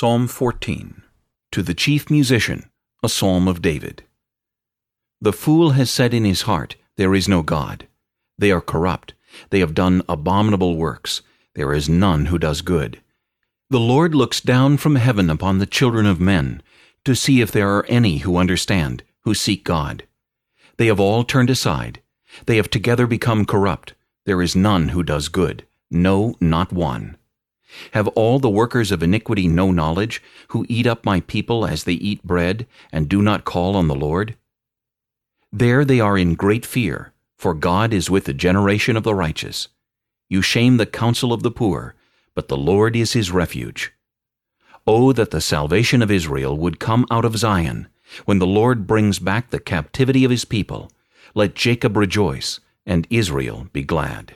Psalm 14 To the chief musician, a psalm of David. The fool has said in his heart, There is no God. They are corrupt. They have done abominable works. There is none who does good. The Lord looks down from heaven upon the children of men, to see if there are any who understand, who seek God. They have all turned aside. They have together become corrupt. There is none who does good, no, not one. Have all the workers of iniquity no knowledge, who eat up my people as they eat bread, and do not call on the Lord? There they are in great fear, for God is with the generation of the righteous. You shame the counsel of the poor, but the Lord is his refuge. Oh, that the salvation of Israel would come out of Zion, when the Lord brings back the captivity of his people. Let Jacob rejoice, and Israel be glad.